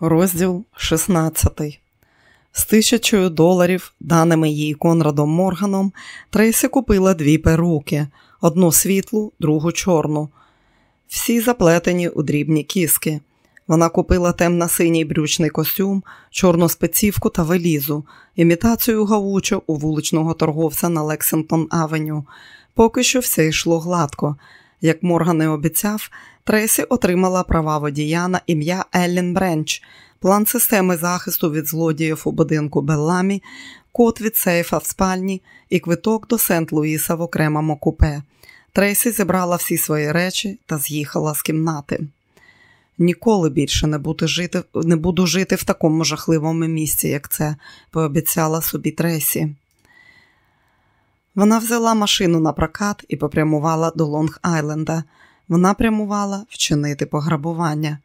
Розділ 16 З тисячою доларів, даними їй Конрадом Морганом, Трейсі купила дві перуки: одну світлу, другу чорну. Всі заплетені у дрібні кіски. Вона купила темно-синій брючний костюм, чорну спецівку та велізу, імітацію гавучо у вуличного торговця на Лексингтон Авеню. Поки що все йшло гладко. Як Морган і обіцяв, Тресі отримала права водія на ім'я Еллін Бренч, план системи захисту від злодіїв у будинку Белламі, код від сейфа в спальні і квиток до Сент-Луїса в окремому купе. Тресі зібрала всі свої речі та з'їхала з кімнати. Ніколи більше не буду жити не буду жити в такому жахливому місці, як це, пообіцяла собі Тресі. Вона взяла машину на прокат і попрямувала до Лонг-Айленда. Вона прямувала вчинити пограбування.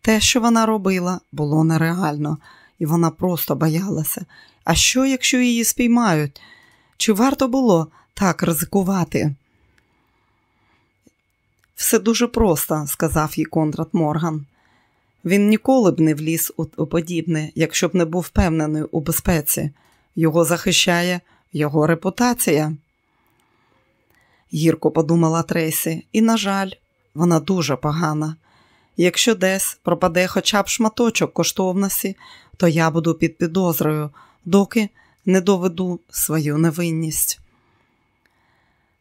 Те, що вона робила, було нереально, і вона просто боялася. А що, якщо її спіймають? Чи варто було так ризикувати? Все дуже просто, сказав їй Конрад Морган. Він ніколи б не вліз у подібне, якщо б не був впевнений у безпеці. Його захищає його репутація. Гірко подумала Трейсі, і, на жаль, вона дуже погана. Якщо десь пропаде хоча б шматочок коштовності, то я буду під підозрою, доки не доведу свою невинність.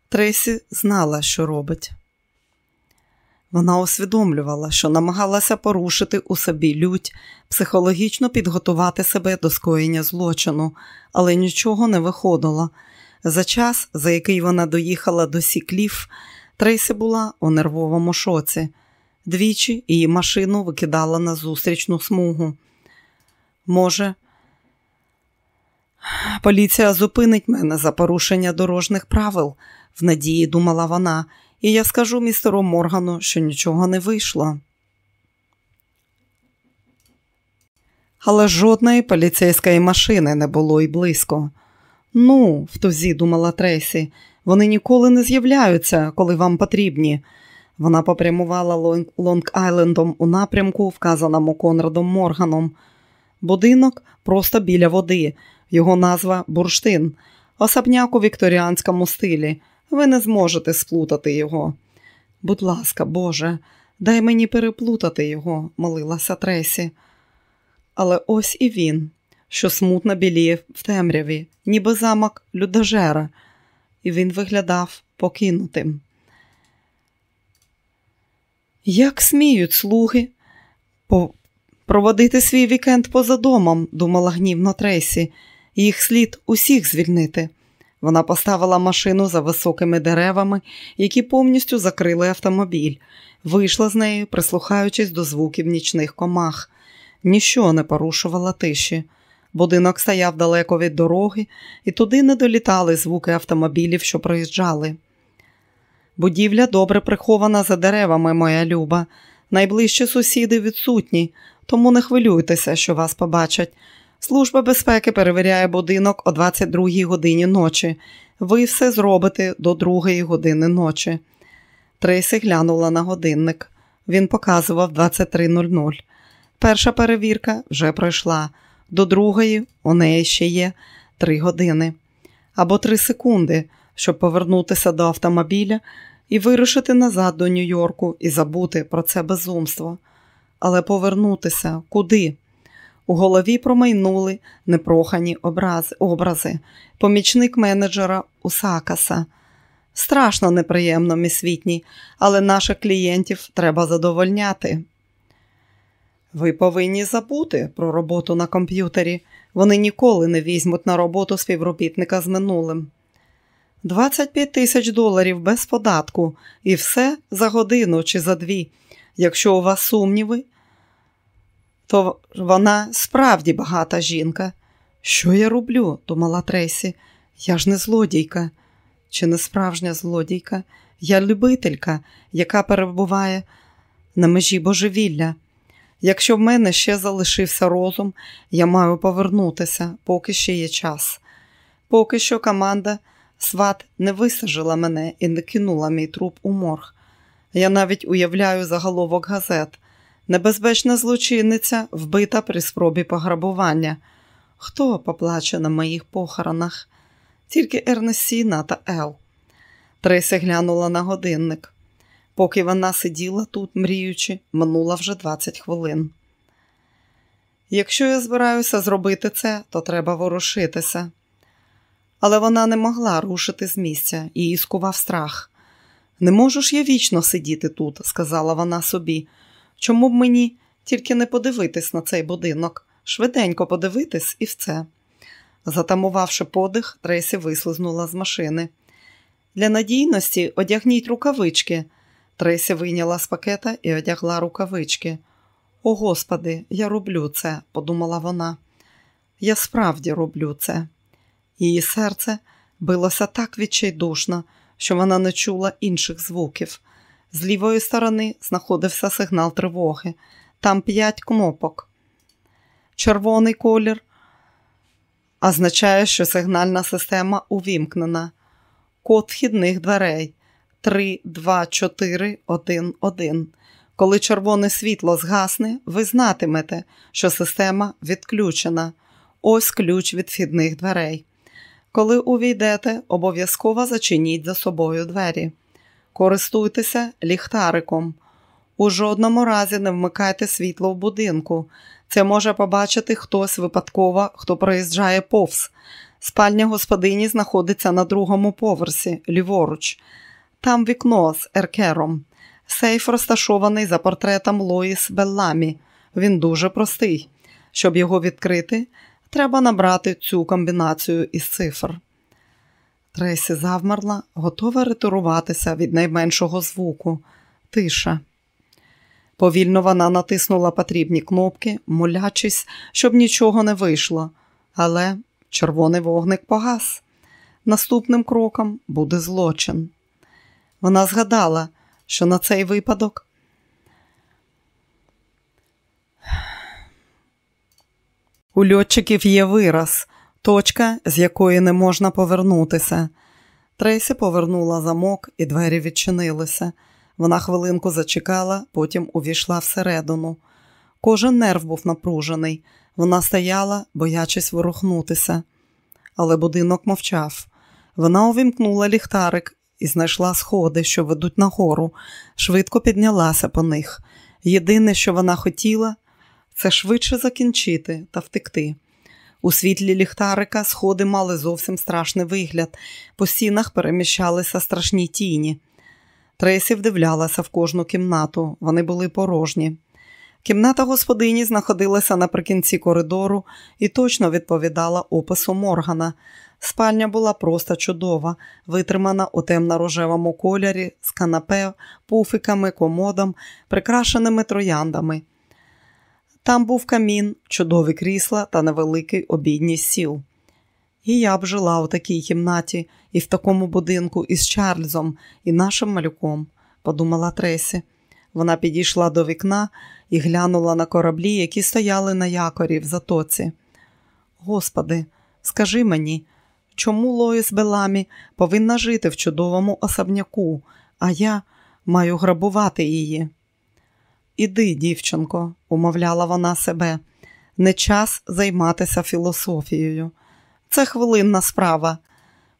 Трейсі знала, що робить. Вона усвідомлювала, що намагалася порушити у собі лють, психологічно підготувати себе до скоєння злочину, але нічого не виходило. За час, за який вона доїхала до Сікліф, Трейсі була у нервовому шоці. Двічі її машину викидала на зустрічну смугу. Може, поліція зупинить мене за порушення дорожніх правил, в надії думала вона і я скажу містеру Моргану, що нічого не вийшло. Але жодної поліцейської машини не було й близько. Ну, в тузі думала Трейсі, вони ніколи не з'являються, коли вам потрібні. Вона попрямувала Лонг-Айлендом у напрямку, вказаному Конрадом Морганом. Будинок просто біля води, його назва бурштин, особняк у вікторіанському стилі. Ви не зможете сплутати його. Будь ласка, Боже, дай мені переплутати його, молилася Тресі. Але ось і він, що смутно біліє в темряві, ніби замок людожера, і він виглядав покинутим. Як сміють слуги проводити свій вікенд поза домом, думала гнівно Тресі, їх слід усіх звільнити. Вона поставила машину за високими деревами, які повністю закрили автомобіль, вийшла з нею, прислухаючись до звуків нічних комах. Ніщо не порушувала тиші. Будинок стояв далеко від дороги, і туди не долітали звуки автомобілів, що проїжджали. Будівля добре прихована за деревами, моя люба. Найближчі сусіди відсутні, тому не хвилюйтеся, що вас побачать. Служба безпеки перевіряє будинок о 22 годині ночі. Ви все зробите до 2 години ночі. Трейсі глянула на годинник. Він показував 23.00. Перша перевірка вже пройшла. До другої у неї ще є 3 години або 3 секунди, щоб повернутися до автомобіля і вирушити назад до Нью-Йорку і забути про це безумство. Але повернутися куди? У голові промайнули непрохані образи, помічник менеджера Усакаса. Страшно неприємно, місвітній, але наших клієнтів треба задовольняти. Ви повинні забути про роботу на комп'ютері. Вони ніколи не візьмуть на роботу співробітника з минулим. 25 тисяч доларів без податку і все за годину чи за дві. Якщо у вас сумніви, то вона справді багата жінка. Що я роблю? думала Тресі. Я ж не злодійка, чи не справжня злодійка, я любителька, яка перебуває на межі божевілля. Якщо в мене ще залишився розум, я маю повернутися, поки ще є час. Поки що команда сват не висажила мене і не кинула мій труп у морг. Я навіть уявляю заголовок газет. Небезпечна злочинниця вбита при спробі пограбування. Хто поплаче на моїх похоронах? Тільки Ернесіна та Ел. Тресі глянула на годинник. Поки вона сиділа тут, мріючи, минуло вже 20 хвилин. Якщо я збираюся зробити це, то треба ворушитися. Але вона не могла рушити з місця, її скував страх. Не можу я вічно сидіти тут, сказала вона собі. Чому б мені тільки не подивитись на цей будинок, швиденько подивитись і все. Затамувавши подих, Тресі вислизнула з машини. Для надійності одягніть рукавички. Тресі вийняла з пакета і одягла рукавички. О, Господи, я роблю це, подумала вона. Я справді роблю це. Її серце билося так відчайдушно, що вона не чула інших звуків. З лівої сторони знаходився сигнал тривоги. Там п'ять кнопок. Червоний колір означає, що сигнальна система увімкнена. Код вхідних дверей 3, 2, 4, 1, 1. Коли червоне світло згасне, ви знатимете, що система відключена. Ось ключ від вхідних дверей. Коли увійдете, обов'язково зачиніть за собою двері. Користуйтеся ліхтариком. У жодному разі не вмикайте світло в будинку. Це може побачити хтось випадково, хто проїжджає повз. Спальня господині знаходиться на другому поверсі, ліворуч. Там вікно з еркером. Сейф розташований за портретом Лоїс Белламі. Він дуже простий. Щоб його відкрити, треба набрати цю комбінацію із цифр. Тресі завмерла, готова ретуруватися від найменшого звуку. Тиша. Повільно вона натиснула потрібні кнопки, молячись, щоб нічого не вийшло, але червоний вогник погас. Наступним кроком буде злочин. Вона згадала, що на цей випадок у льотчиків є вираз, точка, з якої не можна повернутися. Трейсі повернула замок, і двері відчинилися. Вона хвилинку зачекала, потім увійшла всередину. Кожен нерв був напружений. Вона стояла, боячись ворухнутися. Але будинок мовчав. Вона увімкнула ліхтарик і знайшла сходи, що ведуть нагору, швидко піднялася по них. Єдине, що вона хотіла, це швидше закінчити та втекти. У світлі ліхтарика сходи мали зовсім страшний вигляд, по стінах переміщалися страшні тіні. Тресі вдивлялася в кожну кімнату, вони були порожні. Кімната господині знаходилася наприкінці коридору і точно відповідала опису Моргана. Спальня була просто чудова, витримана у темно-рожевому кольорі з канапе, пуфиками, комодом, прикрашеними трояндами. Там був камін, чудові крісла та невеликий обідній сіл. І я б жила у такій кімнаті і в такому будинку із Чарльзом і нашим малюком, подумала Тресі. Вона підійшла до вікна і глянула на кораблі, які стояли на якорі в затоці. Господи, скажи мені, чому Лоїс Беламі повинна жити в чудовому особняку, а я маю грабувати її? Іди, дівчинко, умовляла вона себе, не час займатися філософією. Це хвилинна справа.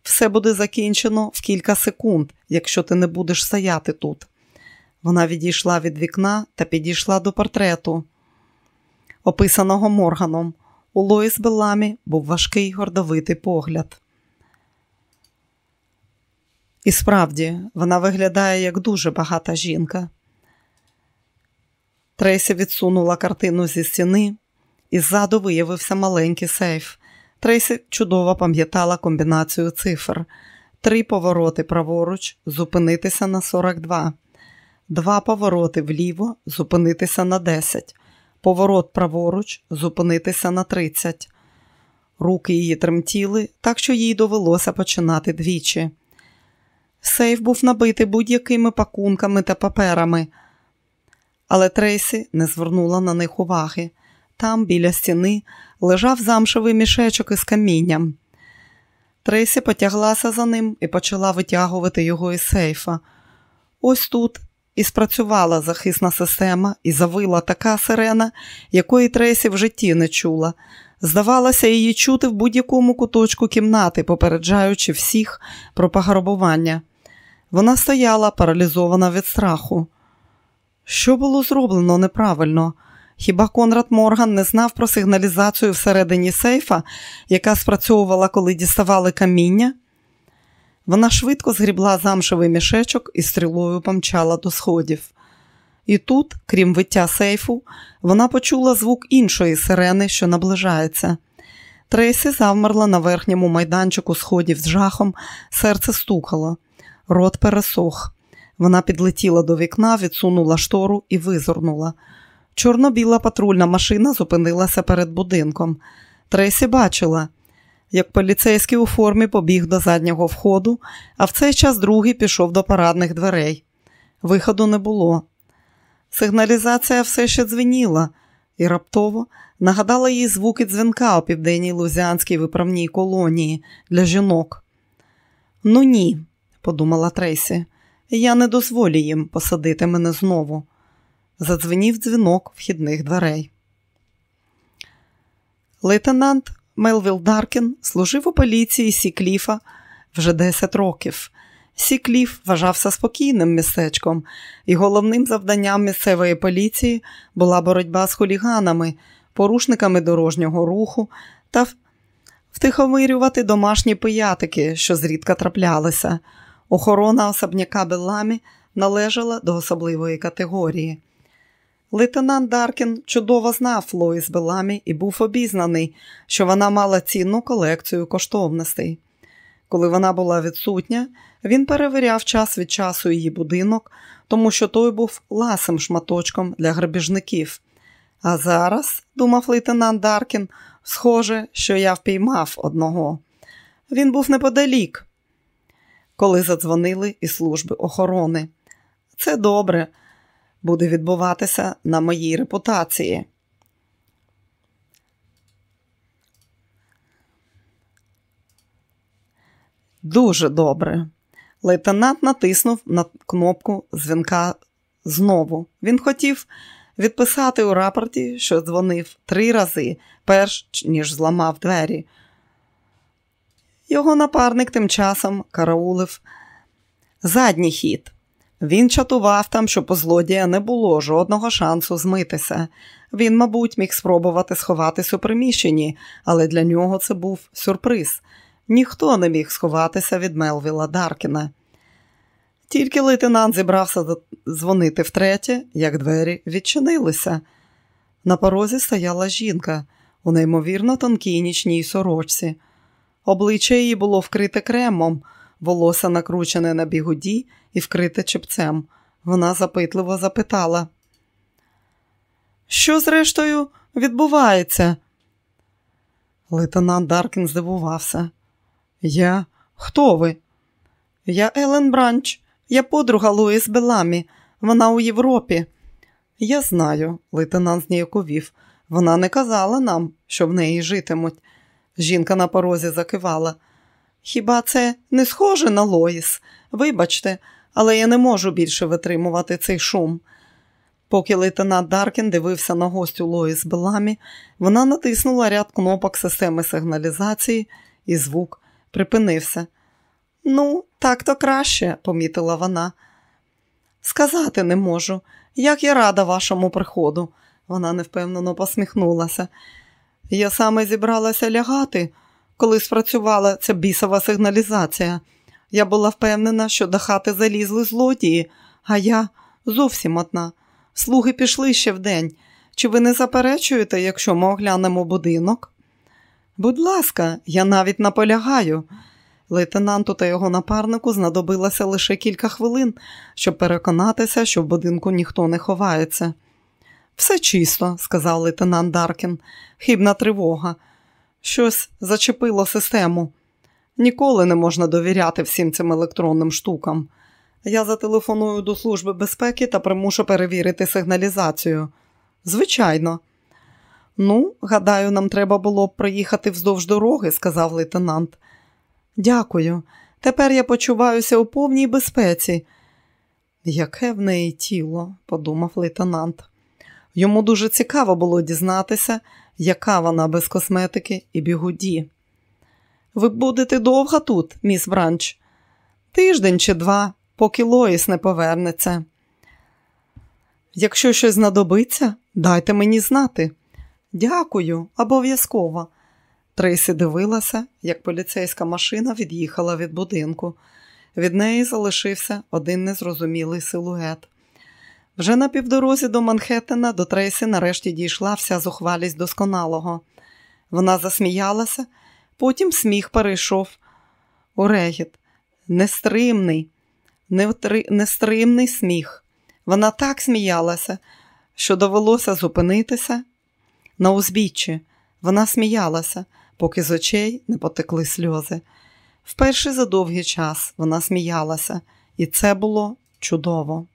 Все буде закінчено в кілька секунд, якщо ти не будеш стояти тут. Вона відійшла від вікна та підійшла до портрету, описаного Морганом. У Лоїс Беламі був важкий гордовитий погляд. І справді, вона виглядає як дуже багата жінка. Трейсі відсунула картину зі стіни, і ззаду виявився маленький сейф. Трейсі чудово пам'ятала комбінацію цифр. Три повороти праворуч, зупинитися на 42. Два повороти вліво, зупинитися на 10. Поворот праворуч, зупинитися на 30. Руки її тремтіли, так що їй довелося починати двічі. Сейф був набитий будь-якими пакунками та паперами, але Трейсі не звернула на них уваги. Там, біля стіни, лежав замшевий мішечок із камінням. Трейсі потяглася за ним і почала витягувати його із сейфа. Ось тут і спрацювала захисна система і завила така сирена, якої Тресі в житті не чула. Здавалося, її чути в будь-якому куточку кімнати, попереджаючи всіх про пограбування. Вона стояла, паралізована від страху. Що було зроблено неправильно? Хіба Конрад Морган не знав про сигналізацію всередині сейфа, яка спрацьовувала, коли діставали каміння? Вона швидко згрібла замшевий мішечок і стрілою помчала до сходів. І тут, крім виття сейфу, вона почула звук іншої сирени, що наближається. Трейсі завмерла на верхньому майданчику сходів з жахом, серце стукало, рот пересох. Вона підлетіла до вікна, відсунула штору і визирнула. Чорно-біла патрульна машина зупинилася перед будинком. Трейсі бачила, як поліцейський у формі побіг до заднього входу, а в цей час другий пішов до парадних дверей. Виходу не було. Сигналізація все ще дзвеніла і раптово нагадала їй звуки дзвінка у південній лузіанській виправній колонії для жінок. Ну ні, подумала Трейсі, я не дозволю їм посадити мене знову. Задзвенів дзвінок вхідних дверей. Лейтенант Мелвіл Даркін служив у поліції Сікліфа вже 10 років. Сікліф вважався спокійним містечком, і головним завданням місцевої поліції була боротьба з хуліганами, порушниками дорожнього руху та втихомирювати домашні пиятики, що зрідка траплялися. Охорона особняка Беламі належала до особливої категорії. Лейтенант Даркін чудово знав Лоїс Беламі і був обізнаний, що вона мала цінну колекцію коштовностей. Коли вона була відсутня, він перевіряв час від часу її будинок, тому що той був ласим шматочком для грабіжників. А зараз, думав лейтенант Даркін, схоже, що я впіймав одного. Він був неподалік, коли задзвонили із служби охорони. Це добре буде відбуватися на моїй репутації. Дуже добре. Лейтенант натиснув на кнопку дзвінка знову. Він хотів відписати у рапорті, що дзвонив три рази, перш ніж зламав двері. Його напарник тим часом караулив задній хід. Він чатував там, що по злодія не було жодного шансу змитися. Він, мабуть, міг спробувати сховатись у приміщенні, але для нього це був сюрприз. Ніхто не міг сховатися від Мелвіла Даркіна. Тільки лейтенант зібрався дзвонити втретє, як двері відчинилися. На порозі стояла жінка у неймовірно тонкій нічній сорочці. Обличчя її було вкрите кремом, волосся накручене на бігуді і вкрите чепцем. Вона запитливо запитала. Що, зрештою, відбувається? Лейтенант Даркін здивувався. Я? Хто ви? Я Елен Бранч, я подруга Лоїс Беламі. Вона у Європі. Я знаю, лейтенант зніяковів. Вона не казала нам, що в неї житимуть. Жінка на порозі закивала. Хіба це не схоже на Лоїс? Вибачте, але я не можу більше витримувати цей шум. Поки лейтенант Даркін дивився на гостю Лоїс Беламі, вона натиснула ряд кнопок системи сигналізації, і звук припинився. Ну, так то краще, помітила вона. Сказати не можу, як я рада вашому приходу, вона невпевнено посміхнулася. Я саме зібралася лягати, коли спрацювала ця бісова сигналізація. Я була впевнена, що до хати залізли злодії, а я зовсім одна. Слуги пішли ще вдень. Чи ви не заперечуєте, якщо ми оглянемо будинок? Будь ласка, я навіть наполягаю. Лейтенанту та його напарнику знадобилося лише кілька хвилин, щоб переконатися, що в будинку ніхто не ховається. Все чисто, сказав лейтенант Даркін, хибна тривога. Щось зачепило систему. Ніколи не можна довіряти всім цим електронним штукам. Я зателефоную до Служби безпеки та примушу перевірити сигналізацію. Звичайно. Ну, гадаю, нам треба було б проїхати вздовж дороги, сказав лейтенант. Дякую. Тепер я почуваюся у повній безпеці. Яке в неї тіло, подумав лейтенант. Йому дуже цікаво було дізнатися, яка вона без косметики і бігуді. Ви будете довго тут, міс Бранч? Тиждень чи два, поки Лоїс не повернеться. Якщо щось знадобиться, дайте мені знати. Дякую, обов'язково. Трейсі дивилася, як поліцейська машина від'їхала від будинку. Від неї залишився один незрозумілий силует. Вже на півдорозі до Манхеттена до Трейсі нарешті дійшла вся зухвалість досконалого. Вона засміялася, потім сміх перейшов у регіт. Нестримний, невтри... нестримний сміх. Вона так сміялася, що довелося зупинитися на узбіччі. Вона сміялася, поки з очей не потекли сльози. Вперше за довгий час вона сміялася, і це було чудово.